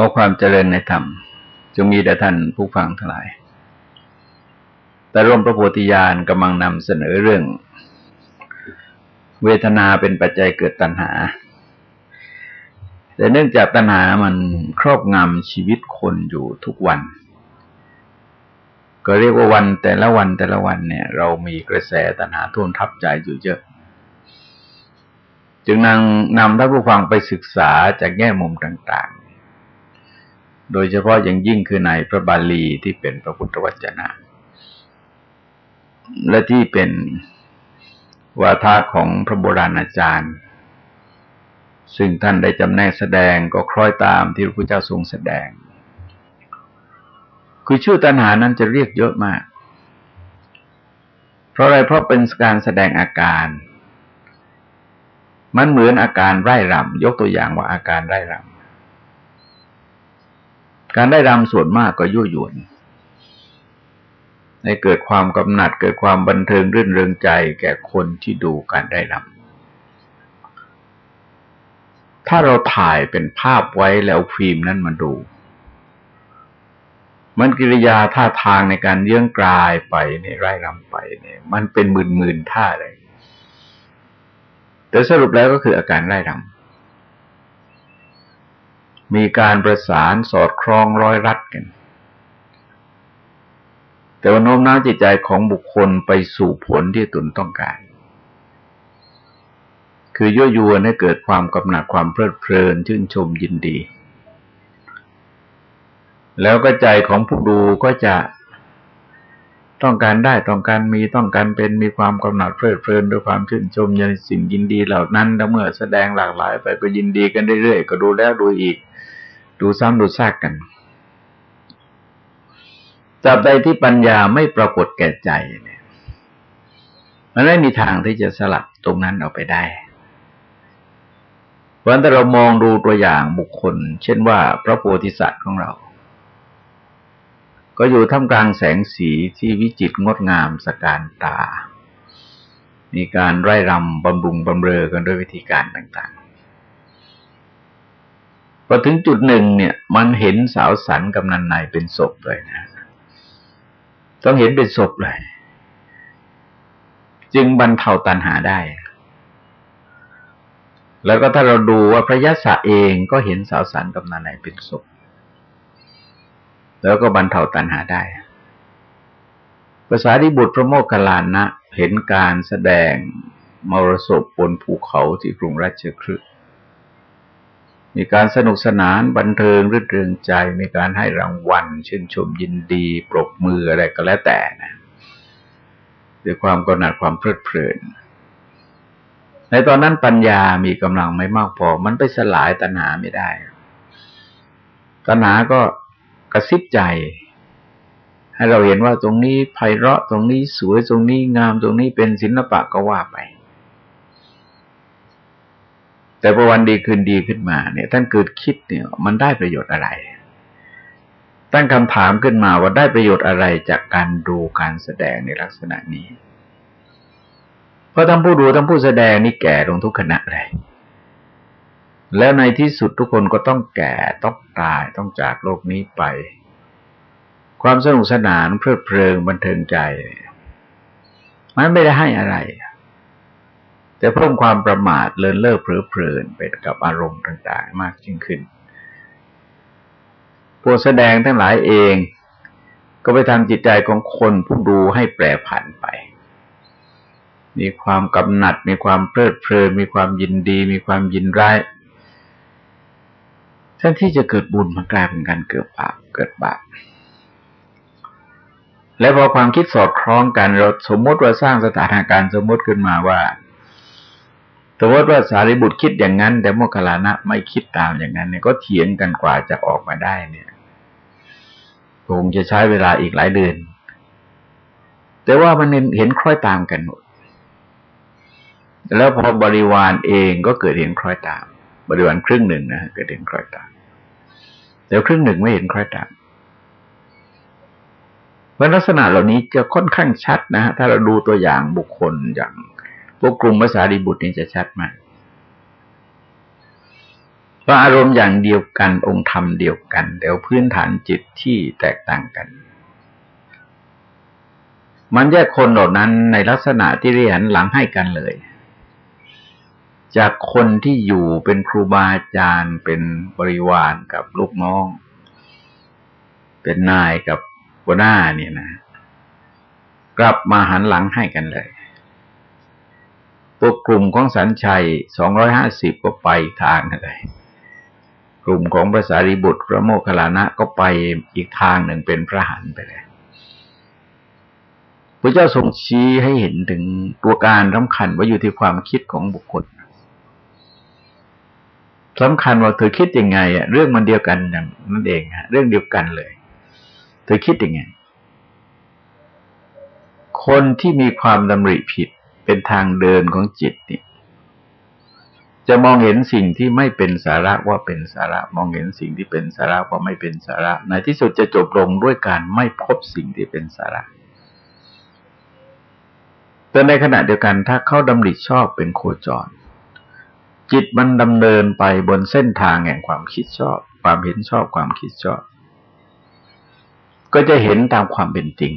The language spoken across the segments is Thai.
อความเจริญในธรรมจงมีแด่ท่านผู้ฟังทั้งหลาย แต่ร่วมพระโพธิญาณกำลังนำเสนอเรื่อง เวทนาเป็นปัจจัยเกิดตัณหา แต่เนื่องจากตัณหามันครอบงำชีวิตคนอยู่ทุกวัน ก็เรียกว่าวันแต่ละวันแต่ละวันเนี่ย เรามีกระแสตัณหาท่วมทับใจอยู่เยอะจึงนำนำท่านผู้ฟังไปศึกษาจากแง่มุมต่าง โดยเฉพาะอย่างยิ่งคือในพระบาลีที่เป็นพระพุทธวจนะ และที่เป็นวาทะของพระโบราณอาจารย์ ซึ่งท่านได้จำแนกแสดงก็คล้อยตามที่พระพุทธเจ้าทรงแสดง คือชื่อตัณหานั้นจะเรียกเยอะมาก เพราะอะไรเพราะเป็นการแสดงอาการ มันเหมือนอาการไร่รำยกตัวอย่างว่าอาการไร่รำ การได้รำส่วนมากก็ยั่วยวนให้เกิดความกำหนัดเกิดความบันเทิงรื่นเริงใจแก่คนที่ดูการได้รำถ้าเราถ่ายเป็นภาพไว้แล้วฟิล์มนั้นมาดู มันกิริยาท่าทางในการเยื่องกลายไปในไร่รำไปเนี่ย มันเป็นหมื่นๆท่าเลยแต่สรุปแล้วก็คืออาการไร่รำ มีการประสานสอดคล้องร้อยรัดกัน แต่ว่าโน้มน้าวจิตใจของบุคคลไปสู่ผลที่ตนต้องการ คือยั่วยวนให้เกิดความกำหนัดความเพลิดเพลินชื่นชมยินดี แล้วก็ใจของผู้ดูก็จะต้องการได้ต้องการมีต้องการเป็นมีความกำหนัดเพลิดเพลินด้วยความชื่นชมในสิ่งยินดีเหล่านั้นแล้วเมื่อแสดงหลากหลาย ไปไปยินดีกันเรื่อยๆก็ดูแล้วดูอีก ดูซ้ำดูซากกันตราบใดที่ปัญญาไม่ปรากฏแก่ใจเนี่ยมันไม่มีทางที่จะสลัดตรงนั้นออกไปได้ เพราะฉะนั้นเรามองดูตัวอย่างบุคคล เช่นว่าพระโพธิสัตว์ของเรา ก็อยู่ท่ามกลางแสงสีที่วิจิตรงดงามสการตา มีการไร่รำบำรุงบำเรอกันด้วยวิธีการต่าง พอถึงจุดหนึ่งเนี่ย มันเห็นสาวสันกำนันในเป็นศพเลยนะ ต้องเห็นเป็นศพเลย จึงบรรเทาตันหาได้ แล้วก็ถ้าเราดูว่าพระยศเองก็เห็นสาวสันกำนันในเป็นศพ แล้วก็บรรเทาตันหาได้ภาษาดิบุตรพระโมคคัลลานะเห็นการแสดงมรสพบนภูเขาที่กรุงราชคฤห์ มีการสนุกสนานบันเทิงรื่นเริงใจ มีการให้รางวัล ชื่นชมยินดี ปรบมืออะไรก็แล้วแต่นะด้วยความกำหนัดความเพลิดเพลิน ในตอนนั้นปัญญามีกำลังไม่มากพอ มันไปสลายตัณหาไม่ได้ ตัณหาก็กระซิบใจ ให้เราเห็นว่าตรงนี้ไพเราะตรงนี้สวยตรงนี้งามตรงนี้เป็นศิลปะก็ว่าไป แต่พอวันดีคืนดีขึ้นมาเนี่ยท่านเกิดคิดเนี่ย มันได้ประโยชน์อะไร ตั้งคำถามขึ้นมาว่าได้ประโยชน์อะไรจากการดูการแสดงในลักษณะนี้ เพราะทั้งผู้ดูทั้งผู้แสดงนี่แก่ลงทุกขณะเลยแล้วในที่สุดทุกคนก็ต้องแก่ต้องตายต้องจากโลกนี้ไป ความสนุกสนานเพลิดเพลิงบันเทิงใจ มันไม่ได้ให้อะไร จะเพิ่มความประมาทเลินเล่อเพลิดเพลินไปกับอารมณ์ต่าง ๆ มากยิ่งขึ้นผู้แสดงทั้งหลายเอง ก็ไปทำจิตใจของคนผู้ดูให้แปรผันไป มีความกำหนัด มีความเพลิดเพลิน มีความยินดี มีความยินร้ายแทนที่จะเกิดบุญมันกลายเป็นการเกิดบาปเกิดบาปและพอความคิดสอดคล้องกันเราสมมติว่าสร้างสถานการณ์สมมติขึ้นมาว่า สมมติว่าสารีบุตรคิดอย่างนั้น แต่โมคคลานะไม่คิดตามอย่างนั้นเนี่ยก็เถียงกันกว่าจะออกมาได้เนี่ยคงจะใช้เวลาอีกหลายเดือน แต่ว่ามันเห็นคล้อยตามกันหมด แล้วพอบริวารเองก็เกิดเห็นคล้อยตาม บริวารครึ่งหนึ่งนะเกิดเห็นคล้อยตามแต่ครึ่งหนึ่งไม่เห็นคล้อยตามเพราะลักษณะเหล่านี้จะค่อนข้างชัดนะฮะถ้าเราดูตัวอย่างบุคคลอย่าง พวกกลุ่มภาษาดีบุตรนี่จะชัดมากราะอารมณ์อย่างเดียวกันองค์ธรรมเดียวกันเดี๋ยวพื้นฐานจิตที่แตกต่างกัน มันแยกคนเหล่านั้นในลักษณะที่เรียนหลังให้กันเลย จากคนที่อยู่เป็นครูบาอาจารย์เป็นบริวารกับลูกน้อง เป็นนายกับหัวหน้าเนี่ยนะ กลับมาหันหลังให้กันเลย พวกกลุ่มของสันชัยสองร้อยห้าสิบก็ไปทางเลยกลุ่มของพระสารีบุตร พระโมคคัลลานะก็ไปอีกทางหนึ่งเป็นพระหันไปเลยพระเจ้าทรงชี้ให้เห็นถึงตัวการสำคัญว่าอยู่ที่ความคิดของบุคคลสำคัญว่าเธอคิดยังไงอะเรื่องมันเดียวกันอย่างนั่นเองฮะเรื่องเดียวกันเลย เธอคิดยังไง คนที่มีความดำริผิด เป็นทางเดินของจิตนี่จะมองเห็นสิ่งที่ไม่เป็นสาระว่าเป็นสาระ มองเห็นสิ่งที่เป็นสาระว่าไม่เป็นสาระ ในที่สุดจะจบลงด้วยการไม่พบสิ่งที่เป็นสาระแต่ในขณะเดียวกันถ้าเขาดำริชอบเป็นโคจร จิตมันดำเนินไปบนเส้นทางแห่งความคิดชอบ ความเห็นชอบความคิดชอบ ก็จะเห็นตามความเป็นจริง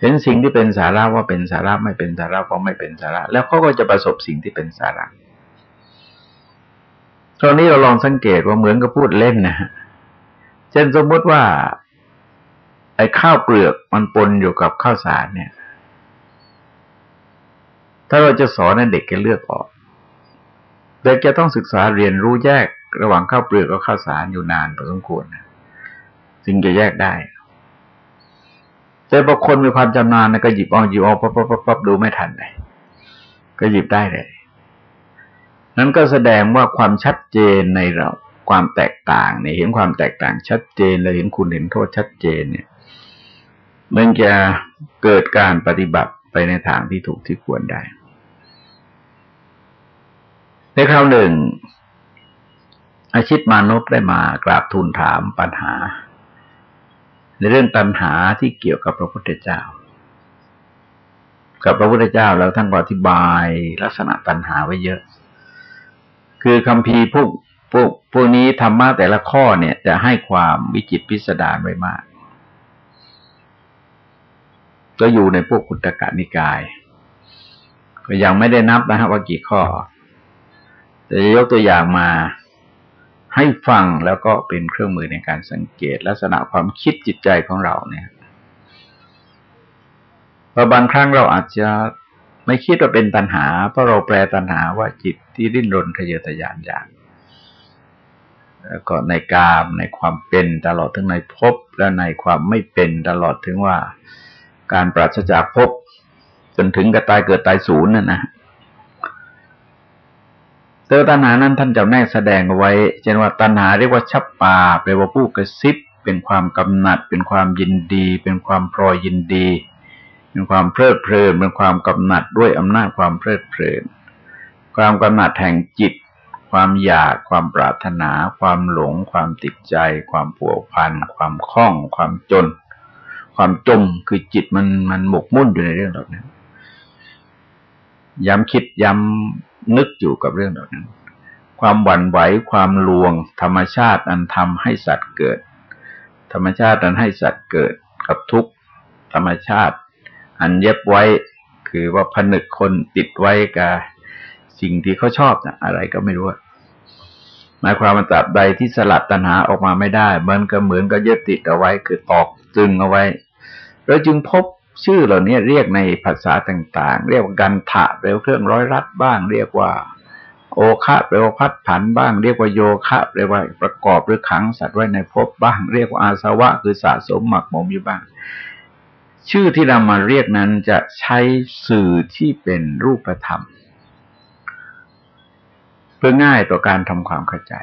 เห็นสิ่งที่เป็นสาระว่าเป็นสาระไม่เป็นสาระว่าไม่เป็นสาระ แล้วเขาก็จะประสบสิ่งที่เป็นสาระตอนนี้เราลองสังเกตว่าเหมือนกับพูดเล่นนะเช่นสมมติว่า ไอ้ข้าวเปลือกมันปนอยู่กับข้าวสารเนี่ย ถ้าเราจะสอนให้เด็กแกเลือกออกเด็กจะต้องศึกษาเรียนรู้แยกระหว่างข้าวเปลือกกับข้าวสารอยู่นานพอสมควรจึงจะแยกได้ แต่บางคนมีความจำนานนะก็หยิบเอาหยิบเอาปั๊บปั๊บปั๊บดูไม่ทันเลยก็หยิบได้เลยนั้นก็แสดงว่าความชัดเจนในเราความแตกต่างเนี่ยเห็นความแตกต่างชัดเจนและเห็นคุณเห็นโทษชัดเจนเนี่ยมันจะเกิดการปฏิบัติไปในทางที่ถูกที่ควรได้ ในคราวหนึ่ง อาชิตมานพได้มากราบทูลถามปัญหา ในเรื่องตัณหาที่เกี่ยวกับพระพุทธเจ้า กับพระพุทธเจ้าแล้วท่านก็อธิบายลักษณะตัณหาไว้เยอะ คือคำพีพวกพวกพวกนี้ธรรมะแต่ละข้อเนี่ย จะให้ความวิจิตพิสดารไว้มาก ก็อยู่ในพวกคุตกะนิกาย ก็ยังไม่ได้นับนะฮะว่ากี่ข้อ จะยกตัวอย่างมา ให้ฟังแล้วก็เป็นเครื่องมือในการสังเกต ลักษณะความคิดจิตใจของเราเนี่ยพอบางครั้งเราอาจจะไม่คิดว่าเป็นตัณหา เพราะเราแปลตัณหาว่าจิตที่ดิ้นรนทะเยอทะยานอยากแล้วก็ในกามในความเป็นตลอดถึงในภพและในความไม่เป็นตลอดถึงว่าการปราศจากภพจนถึงกับตายเกิดตายศูนย์น่ะนะ เตอตัณหานั้นท่านจะแน่แสดงเอาไว้ เช่นว่าตัณหาเรียกว่าชับปาแปลว่าผู้กระซิบ เป็นความกำหนัด เป็นความยินดี เป็นความพรอยยินดี เป็นความเพลิดเพลิน เป็นความกำหนัดด้วยอำนาจความเพลิดเพลิน ความกำหนัดแห่งจิต ความอยาก ความปรารถนา ความหลง ความติดใจ ความผัวพัน ความคล้อง ความจน ความจม คือจิตมันมันหมกมุ่นอยู่ในเรื่องเหล่านั้นย้ำคิดย้ำ นึกอยู่กับเรื่องเหล่านั้น ความหวั่นไหวความลวง ธรรมชาติอันทำให้สัตว์เกิด ธรรมชาติอันให้สัตว์เกิดกับทุกธรรมชาติ อันเย็บไว้คือว่าผนึกคนติดไว้กับสิ่งที่เขาชอบนะอะไรก็ไม่รู้หมายความว่าตราบใดที่สลัดตัณหาออกมาไม่ได้ มันก็เหมือนกับยึดติดเอาไว้คือตอกจึงเอาไว้เราจึงพบ ชื่อเหล่านี้เรียกในภาษาต่างๆ เรียกว่ากันถะเปลวเครื่องร้อยรัดบ้าง เรียกว่า โอคะแปลว่าพัดผันบ้าง เรียกว่าโยคะแปลว่าประกอบหรือขังสัตว์ไว้ในภพบ้าง เรียกว่าอาสวะคือสะสมหมักหมมอยู่บ้าง ชื่อที่เรามาเรียกนั้นจะใช้สื่อที่เป็นรูปธรรม เพื่อง่ายต่อการทำความเข้าใจ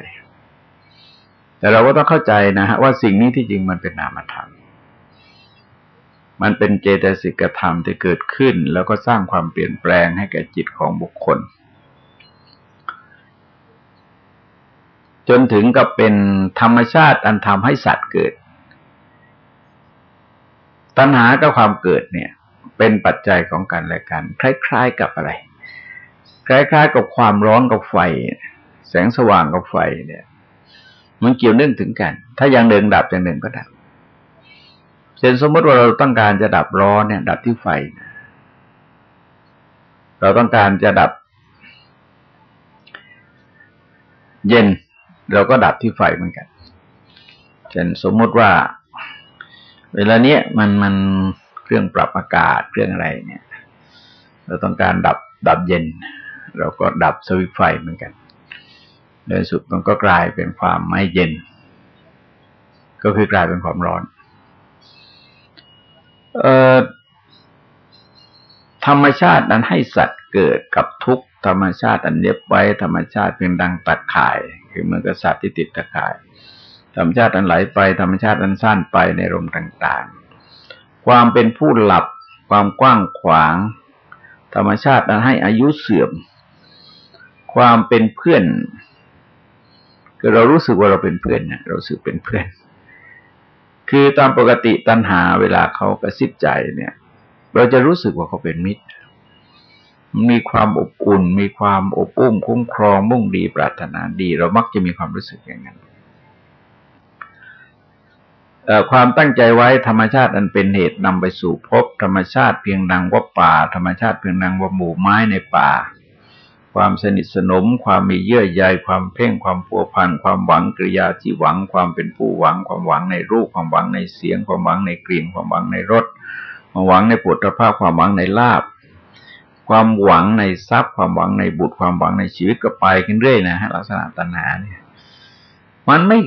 แต่เราก็ต้องเข้าใจนะฮะว่าสิ่งนี้ที่จริงมันเป็นนามธรรม มันเป็นเจตสิกธรรมที่เกิดขึ้น แล้วก็สร้างความเปลี่ยนแปลงให้แก่จิตของบุคคล จนถึงกับเป็นธรรมชาติอันทำให้สัตว์เกิด ตัณหากับความเกิดเนี่ย เป็นปัจจัยของกันและกัน คล้าย ๆ กับอะไร คล้าย ๆ กับความร้อนกับไฟ แสงสว่างกับไฟเนี่ย มันเกี่ยวเนื่องถึงกัน ถ้าอย่างหนึ่งดับอย่างหนึ่งก็ดับ ช่นสมมติว่าเราต้องการจะดับร้อนเนี่ย ดับที่ไฟ เราต้องการจะดับ เย็น เราก็ดับที่ไฟเหมือนกัน เช่นสมมติว่า เวลาเนี้ยมันมันเครื่องปรับอากาศเครื่องอะไรเนี่ย เราต้องการดับดับเย็น เราก็ดับสวิตไฟเหมือนกันในสุดมันก็กลายเป็นความไม่เย็น ก็คือกลายเป็นความร้อน เอ่อธรรมชาตินั้นให้สัตว์เกิดกับทุกธรรมชาติอันเย็บไว้ธรรมชาติเพียงดังตัดข่าย คือเหมือนกับสัตว์ที่ติดตะข่าย ธรรมชาติอันไหลไปธรรมชาติอันสั้นไปในลมต่างๆ ความเป็นผู้หลับความกว้างขวาง ธรรมชาตินั้นให้อายุเสื่อม ความเป็นเพื่อนคือเรารู้สึกว่าเราเป็นเพื่อนเนี่ยเราสึกเป็นเพื่อน คือตามปกติตัณหาเวลาเขากระซิบใจเนี่ย เราจะรู้สึกว่าเขาเป็นมิตร มีความอบอุ่น มีความอบอุ้มคุ้มครองมุ่งดีปรารถนาดี เรามักจะมีความรู้สึกอย่างนั้นความตั้งใจไว้ธรรมชาติอันเป็นเหตุนำไปสู่พบธรรมชาติเพียงดังว่าป่า ธรรมชาติเพียงดังว่าหมู่ไม้ในป่า ความสนิทสนม ความมีเยื่อใยความเพ่งความผัวพันความหวังกริยาที่หวังความเป็นผู้หวัง ความหวังในรูปความหวังในเสียง ความหวังในกลิ่นความหวังในรสความหวังในปุถภาพความหวังในลาบความหวังในทรัพย์ความหวังในบุตรความหวังในชีวิตก็ไปกันเรื่อยนะฮะลักษณะตัณหาเนี่ย มันไม่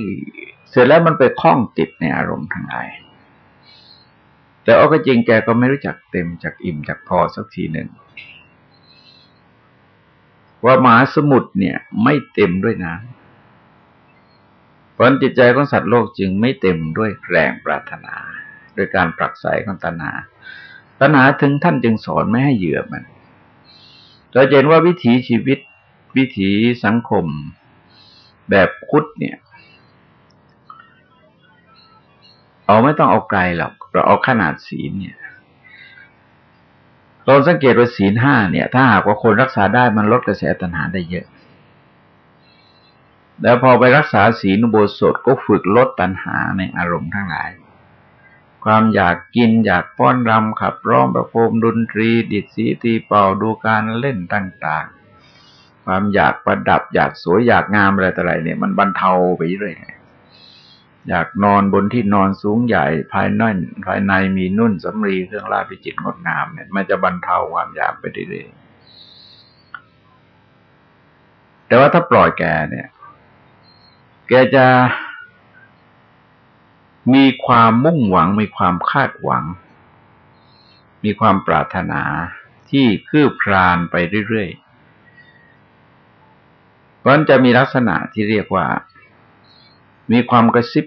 เสร็จแล้วมันไปคล้องติดในอารมณ์ทั้งหลายแต่เอาก็จริงแกก็ไม่รู้จักเต็มจากอิ่มจากพอสักทีหนึ่ง ว่ามหาสมุทรเนี่ย ไม่เต็มด้วยน้ำเพราะจิตใจของสัตว์โลกจึงไม่เต็มด้วยแรงปรารถนาโดยการปรักไสของตัณหาตัณหาถึงท่านจึงสอนไม่ให้เหยื่อมันเราเห็นว่าวิถีชีวิตวิถีสังคมแบบคุดเนี่ย เอาไม่ต้องเอาไกลหรอกเราเอาขนาดศีลเนี่ย เราสังเกตว่าศีลห้าเนี่ย ถ้าหากว่าคนรักษาได้มันลดกระแสตัณหาได้เยอะ แล้วพอไปรักษาศีลอุโบสถก็ฝึกลดตัณหาในอารมณ์ทั้งหลาย ความอยากกินอยากป้อนรำขับร้องประโคมดนตรี ดิดสีตีเป่าดูการเล่นต่างๆ ความอยากประดับอยากสวยอยากงามอะไรต่ออะไรเนี่ย มันบรรเทาไปเรื่อย อยากนอนบนที่นอนสูงใหญ่ภายในภายในมีนุ่นสำรีเครื่องราพิจิตรงดงามเนี่ยมันจะบรรเทาความอยากไปเรื่อยๆแต่ว่าถ้าปล่อยแกเนี่ย แกจะมีความมุ่งหวังมีความคาดหวัง มีความปรารถนาที่คืบคลานไปเรื่อยๆเพราะนั้นจะมีลักษณะที่เรียกว่า มีความกระซิบ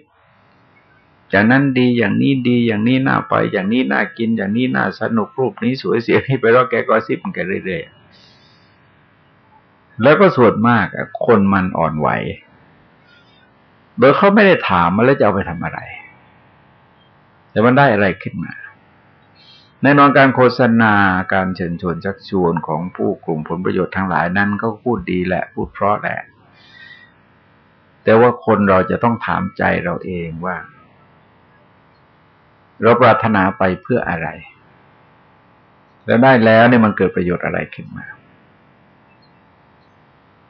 อย่างนั้นดีอย่างนี้ดีอย่างนี้น่าไป อย่างนี้น่ากินอย่างนี้น่าสนุกรูปนี้สวยเสียนี่ไปรอแกก็ซิบมันแกเรื่อยๆแล้วก็ส่วนมากคนมันอ่อนไหวโดยเขาไม่ได้ถามมาแล้วจะเอาไปทำอะไร แต่มันได้อะไรขึ้นมาแน่นอนการโฆษณาการเชิญชวนชักชวนของผู้กลุ่มผลประโยชน์ทั้งหลายนั้นก็พูดดีแหละ พูดเพราะแหละ แต่ว่าคนเราจะต้องถามใจเราเองว่า เราปรารถนาไปเพื่ออะไร แล้วได้แล้วเนี่ยมันเกิดประโยชน์อะไรขึ้นมา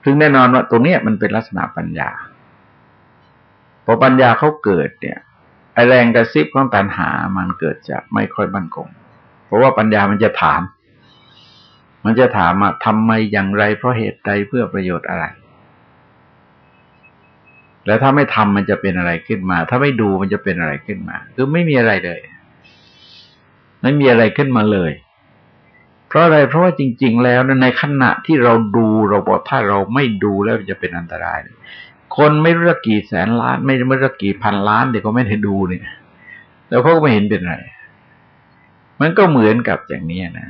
ถึงแน่นอนว่าตรงนี้มันเป็นลักษณะปัญญาพอปัญญาเขาเกิดเนี่ยไอแรงกระซิบของตัณหามันเกิดจะไม่ค่อยมั่นคงเพราะว่าปัญญามันจะถาม มันจะถามว่าทำไมอย่างไรเพราะเหตุใดเพื่อประโยชน์อะไร แล้วถ้าไม่ทำมันจะเป็นอะไรขึ้นมา ถ้าไม่ดูมันจะเป็นอะไรขึ้นมา คือไม่มีอะไรเลย ไม่มีอะไรขึ้นมาเลย เพราะอะไร เพราะว่าจริง ๆ แล้วในขณะที่เราดูเราบอกถ้าเราไม่ดูแล้วจะเป็นอันตราย คนไม่รู้กี่แสนล้าน ไม่รู้กี่พันล้านเดี๋ยวก็ไม่ได้ดูเนี่ย แล้วเขาก็ไม่เห็นเป็นไร มันก็เหมือนกับอย่างนี้นะ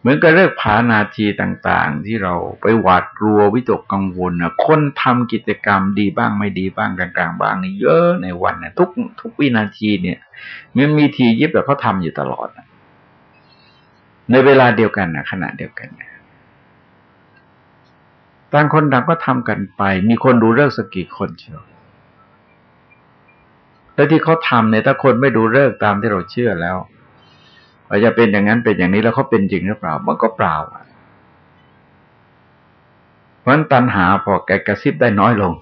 เหมือนกับเรื่องผานาทีต่างๆ ที่เราไปหวาดกลัววิตกกังวลนะคนทำกิจกรรมดีบ้างไม่ดีบ้างกลางๆบ้างนี่เยอะในวันนะทุกทุกวินาทีเนี่ยมันมีทียิบแบบเขาทำอยู่ตลอดในเวลาเดียวกันนะขณะเดียวกันนะต่างคนต่างก็ทำกันไป มีคนดูเลิกสักกี่คนเชียวแล้วที่เขาทำเนี่ยถ้าคนไม่ดูเลิกตามที่เราเชื่อแล้ว ว่าจะเป็นอย่างนั้นเป็นอย่างนี้แล้วเขาเป็นจริงหรือเปล่า มันก็เปล่าเพราะนั้นตัณหาพอแกกระซิบได้น้อยลง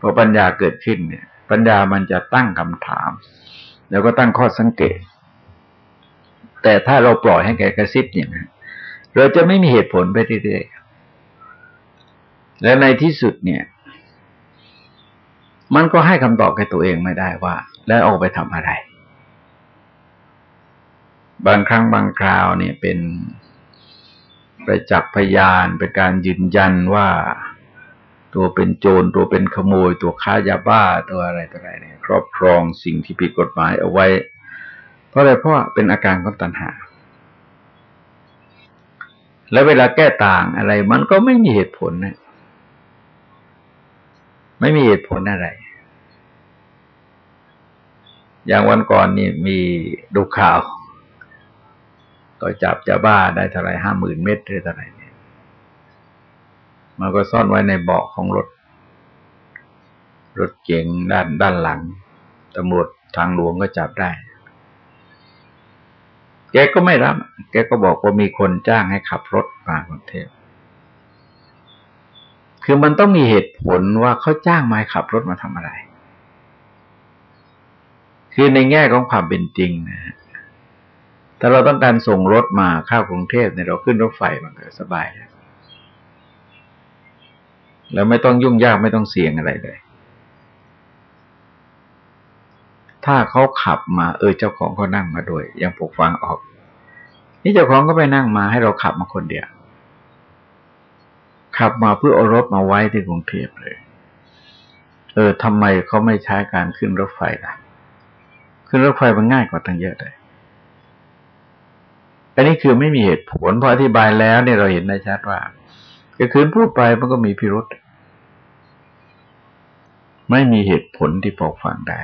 พอปัญญาเกิดขึ้นเนี่ย ปัญญามันจะตั้งคำถาม แล้วก็ตั้งข้อสังเกต แต่ถ้าเราปล่อยให้แกกระซิบอย่างนั้นเราจะไม่มีเหตุผลไปเรื่อยๆและในที่สุดเนี่ย มันก็ให้คำตอบแกตัวเองไม่ได้ว่า แล้วออกไปทำอะไร บางครั้งบางคราวเนี่ยเป็นไปจับพยานเป็นการยืนยันว่า ตัวเป็นโจรตัวเป็นขโมย ตัวค้ายาบ้าตัวอะไรตัวอะไรเนี่ยครอบครองสิ่งที่ผิดกฎหมายเอาไว้ เพราะอะไรเพราะเป็นอาการของตัณหา แล้วเวลาแก้ต่างอะไร มันก็ไม่มีเหตุผลนะไม่มีเหตุผลอะไร อย่างวันก่อนนี่มีดูข่าว ก็จับจะบ้าได้เท่าไรห้าหมื่นเม็ดหรือเท่าไรเนี่ยมันก็ซ่อนไว้ในเบาะของรถ รถเก๋งด้านด้านหลังตำรวจทางหลวงก็จับได้ แกก็ไม่รับ แกก็บอกว่ามีคนจ้างให้ขับรถมากรุงเทพคือมันต้องมีเหตุผลว่าเขาจ้างมาขับรถมาทำอะไร คือในแง่ของความเป็นจริงนะ ถ้าเราต้องการส่งรถมาเข้ากรุงเทพเนี่ยเราขึ้นรถไฟมันก็สบายแล้วแล้วไม่ต้องยุ่งยากไม่ต้องเสี่ยงอะไรเลย ถ้าเขาขับมา เออเจ้าของเขานั่งมาด้วย ยังปกฟังออก นี่เจ้าของก็ไปนั่งมาให้เราขับมาคนเดียว ขับมาเพื่อเอารถมาไว้ที่กรุงเทพเลย เออทำไมเขาไม่ใช้การขึ้นรถไฟล่ะ ขึ้นรถไฟมันง่ายกว่าตั้งเยอะเลย อันนี้คือไม่มีเหตุผลพออธิบายแล้วเนี่ยเราเห็นได้ชัดว่าก็คืนพูดไปมันก็มีพิรุษไม่มีเหตุผลที่พอฟังได้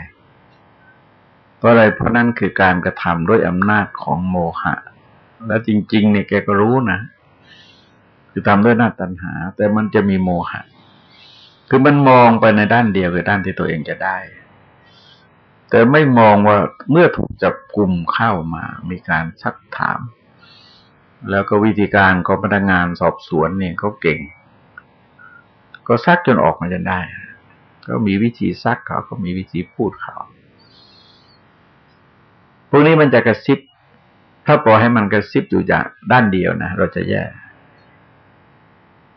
เพราะอะไรเพราะนั่นคือการกระทำด้วยอำนาจของโมหะ แล้วจริง ๆ เนี่ยแกก็รู้นะคือทำด้วยหน้าตัณหา แต่มันจะมีโมหะ คือมันมองไปในด้านเดียวคือด้านที่ตัวเองจะได้ แต่ไม่มองว่าเมื่อถูกจับกลุ่มเข้ามา มีการซักถาม แล้วก็วิธีการของพนักงานสอบสวนเนี่ยเขาเก่ง ก็ซักจนออกมาจนได้ ก็มีวิธีซักเขาก็มีวิธีพูดเขาพวกนี้มันจะกระซิบ ถ้าปล่อยให้มันกระซิบอยู่จากด้านเดียวนะเราจะแย่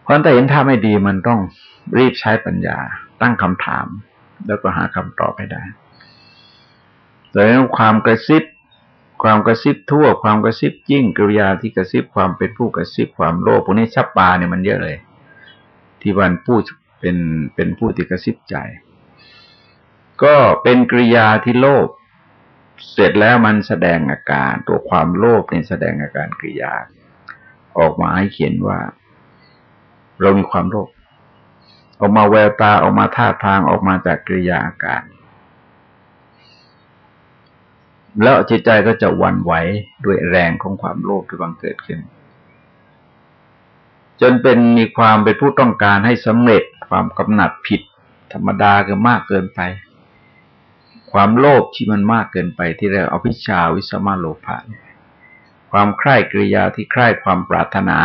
เพราะแต่เห็นท่าไม่ดีมันต้องรีบใช้ปัญญา ตั้งคำถาม แล้วก็หาคำตอบให้ได้แต่ความกระซิบ ความกระซิบทั่ว ความกระซิบยิ่งกริยาที่กระซิบความเป็นผู้กระซิบความโลภพวกนี้ชับปาเนี่ยมันเยอะเลย ที่วันพูดเป็นเป็นผู้ที่กระซิบใจ ก็เป็นกริยาที่โลภเสร็จแล้วมันแสดงอาการ ตัวความโลภเนี่ยแสดงอาการกริยา ออกมาให้เขียนว่า เรามีความโลภออกมาแววตาออกมาท่าทางออกมาจากกริยาอาการ แล้วจิตใจก็จะวันไหวด้วยแรงของความโลภที่บังเกิดขึ้น จนเป็นมีความเป็นผู้ต้องการให้สำเร็จความกำหนัดผิด ธรรมดาก็มากเกินไป ความโลภที่มันมากเกินไปที่เรียกอภิชาวิสมาโลภะความใคร่กริยาที่ใคร่ความปรารถนา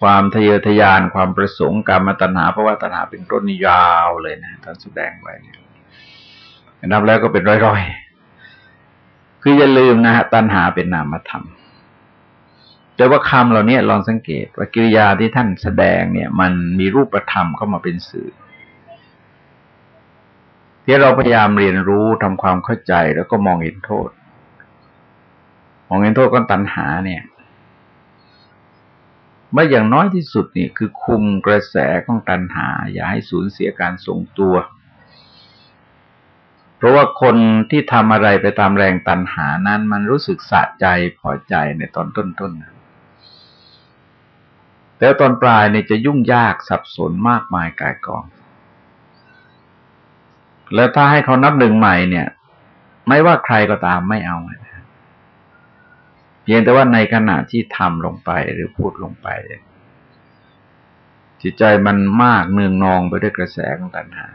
ความทะเยอทะยานความประสงค์การมาตัณหาเพราะว่าตัณหาเป็นต้นยาวเลยนะท่านแสดงไว้นั นับแล้วก็เป็นร้อยๆ คืออย่าลืมนะฮะตัณหาเป็นนามธรรม แต่ว่าคำเหล่านี้ลองสังเกตว่ากิริยาที่ท่านแสดงเนี่ย มันมีรูปธรรมเข้ามาเป็นสื่อที่เราพยายามเรียนรู้ทำความเข้าใจแล้วก็มองเห็นโทษ มองเห็นโทษก็ตัณหาเนี่ยเมื่ออย่างน้อยที่สุดนี่คือคุมกระแสของตัณหา อย่าให้สูญเสียการทรงตัว เพราะว่าคนที่ทำอะไรไปตามแรงตันหานั้น มันรู้สึกสะใจพอใจในตอนต้นๆแต่ตอนปลายเนี่ยจะยุ่งยากสับสนมากมายกายกอง แล้วถ้าให้เขานับหนึ่งใหม่เนี่ย ไม่ว่าใครก็ตามไม่เอาเพียงแต่ว่าในขณะที่ทำลงไปหรือพูดลงไปจิตใจมันมากเนืองนองไปด้วยกระแสของตัณหา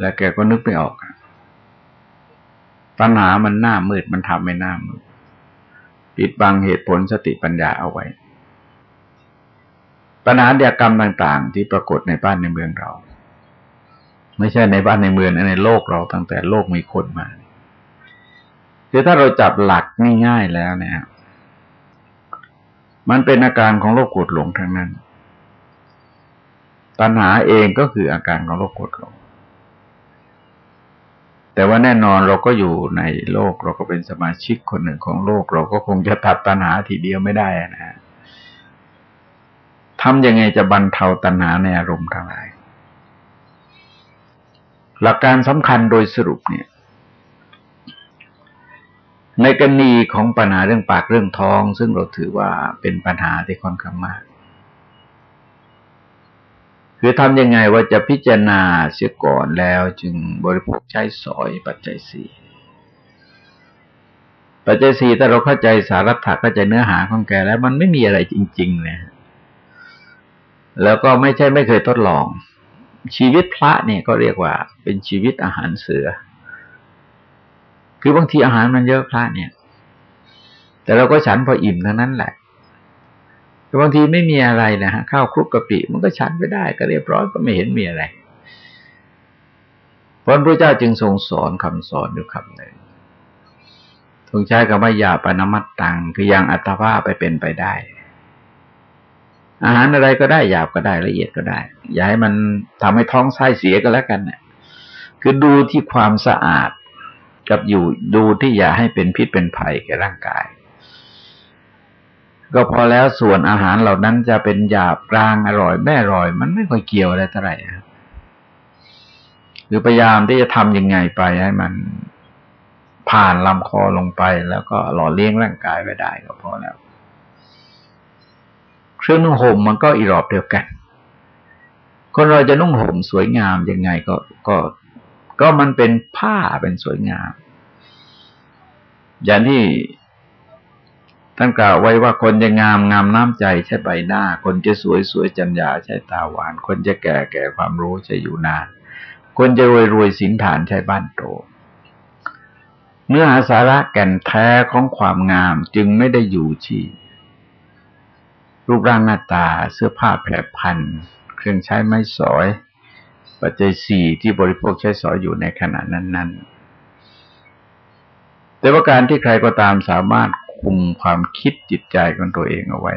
และแกก็นึกไม่ออกตัณหามันหน้ามืดมันทำไม่หน้ามืดปิดบังเหตุผลสติปัญญาเอาไว้ ปัญหาเดียกรรมต่างๆ ที่ปรากฏในบ้านในเมืองเรา ไม่ใช่ในบ้านในเมืองในโลกเราตั้งแต่โลกมีคนมาคือถ้าเราจับหลักง่ายๆแล้วเนี่ยมันเป็นอาการของโรคกดหลงทั้งนั้นตัณหาเองก็คืออาการของโรคกดหลง แต่ว่าแน่นอนเราก็อยู่ในโลกเราก็เป็นสมาชิกคนหนึ่งของโลก เราก็คงจะตัดตัณหาทีเดียวไม่ได้นะฮะทำยังไงจะบรรเทาตัณหาในอารมณ์ทั้งหลาย หลักการสำคัญโดยสรุปเนี่ย ในกรณีของปัญหาเรื่องปากเรื่องท้อง ซึ่งเราถือว่าเป็นปัญหาที่ค่อนข้างมาก คือทำยังไงว่าจะพิจารณาเสียก่อนแล้วจึงบริโภคใช้สอยปัจจัยสี่ปัจจัยสี่ถ้าเราเข้าใจสารัตถะเข้าใจเนื้อหาของแกแล้ว มันไม่มีอะไรจริง ๆเลยแล้วก็ไม่ใช่ไม่เคยทดลอง ชีวิตพระเนี่ยก็เรียกว่า เป็นชีวิตอาหารเสือ คือบางทีอาหารมันเยอะพระเนี่ย แต่เราก็ฉันพออิ่มเท่านั้นแหละ แต่บางทีไม่มีอะไรนะฮะข้าวคลุกกะปิมันก็ฉันไปได้ ก็เรียบร้อยก็ไม่เห็นมีอะไรพระพุทธเจ้าจึงทรงสอนคำสอนอยู่คำหนึ่งทรงใช้คำว่าอย่าปนมัตตัง คือยังอัตภาพไปเป็นไปได้ อาหารอะไรก็ได้หยาบก็ได้ละเอียดก็ได้ อย่าให้มันทำให้ท้องไส้เสียก็แล้วกันเนี่ยคือดูที่ความสะอาด กับอยู่ดูที่อย่าให้เป็นพิษเป็นภัยแก่ร่างกาย ก็พอแล้วส่วนอาหารเหล่านั้นจะเป็นหยาบกลางอร่อยแม่อร่อย มันไม่ค่อยเกี่ยวอะไรเท่าไหร่ครับหรือพยายามที่จะทำยังไงไปให้มันผ่านลำคอลงไป แล้วก็หล่อเลี้ยงร่างกายไปได้ก็พอแล้ว เครื่องนุ่งห่มมันก็อีรอบเดียวกัน คนเราจะนุ่งห่มสวยงามยังไงก็ก็ก็มันเป็นผ้าเป็นสวยงาม อย่างที่ ท่านกล่าวไว้ว่าคนจะงามงามน้ำใจใช้ใบหน้า คนจะสวยสวยจัญญาใช้ตาหวาน คนจะแก่แก่ความรู้ใช้อยู่นาน คนจะรวยรวยสินฐานใช้บ้านโต เนื้อหาสาระแก่นแท้ของความงามจึงไม่ได้อยู่ที่ รูปร่างหน้าตาเสื้อผ้าแผรพันเครื่องใช้ไม้สอย ปัจจัยสี่ที่บริโภคใช้สอยอยู่ในขณะนั้น ๆแต่ว่าการที่ใครก็ตามสามารถ คุมความคิดจิตใจของตัวเองเอาไว้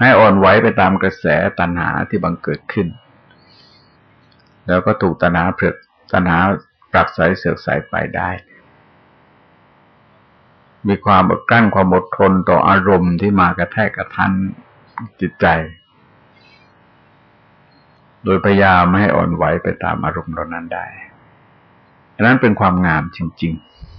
ให้อ่อนไหวไปตามกระแสตัณหาที่บังเกิดขึ้น แล้วก็ถูกตัณหาเผือกตัณหาปรับใสเสือกใสไปได้ มีความอดกลั้นความอดทนต่ออารมณ์ที่มากระแทกกระทันจิตใจ โดยพยายามไม่ให้อ่อนไหวไปตามอารมณ์เหล่านั้นได้อันนั้นเป็นความงามจริง ๆ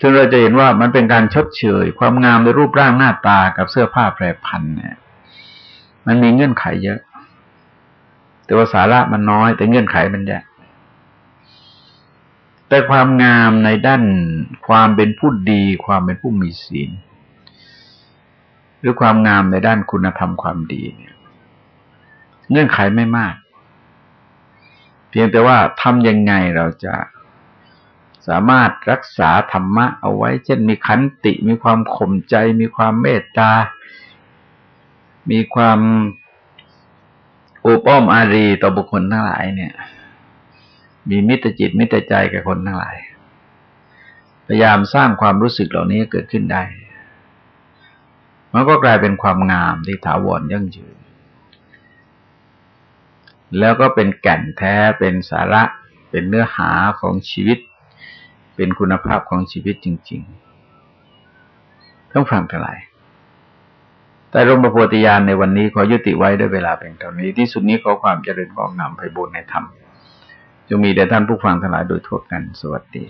จนเราจะเห็นว่ามันเป็นการชดเชย ความงามในรูปร่างหน้าตากับเสื้อผ้าแปรพันเนี่ย มันมีเงื่อนไขเยอะ แต่ว่าสาระมันน้อย แต่เงื่อนไขมันเยอะแต่ความงามในด้านความเป็นผู้ดี ความเป็นผู้มีศีล หรือความงามในด้านคุณธรรมความดีเนี่ย เงื่อนไขไม่มาก เพียงแต่ว่าทำยังไงเราจะ สามารถรักษาธรรมะเอาไว้ เช่นมีขันติ มีความข่มใจ มีความเมตตา มีความโอป้อมอารีต่อบุคคลทั้งหลายเนี่ย มีมิตรจิตมิตรใจกับคนทั้งหลาย พยายามสร้างความรู้สึกเหล่านี้เกิดขึ้นได้ มันก็กลายเป็นความงามที่ถาวรยั่งยืน แล้วก็เป็นแก่นแท้เป็นสาระเป็นเนื้อหาของชีวิต เป็นคุณภาพของชีวิตจริง ๆ ต้องฟังทั้งหลายแต่รมประโพธิญาณในวันนี้ขอยุติไว้ด้วยเวลาเป็นเท่านี้ที่สุดนี้ขอความเจริญกองนำไปบุญในธรรมจงมีแด่ท่านผู้ฟังทั้งหลายโดยทั่วกันสวัสดี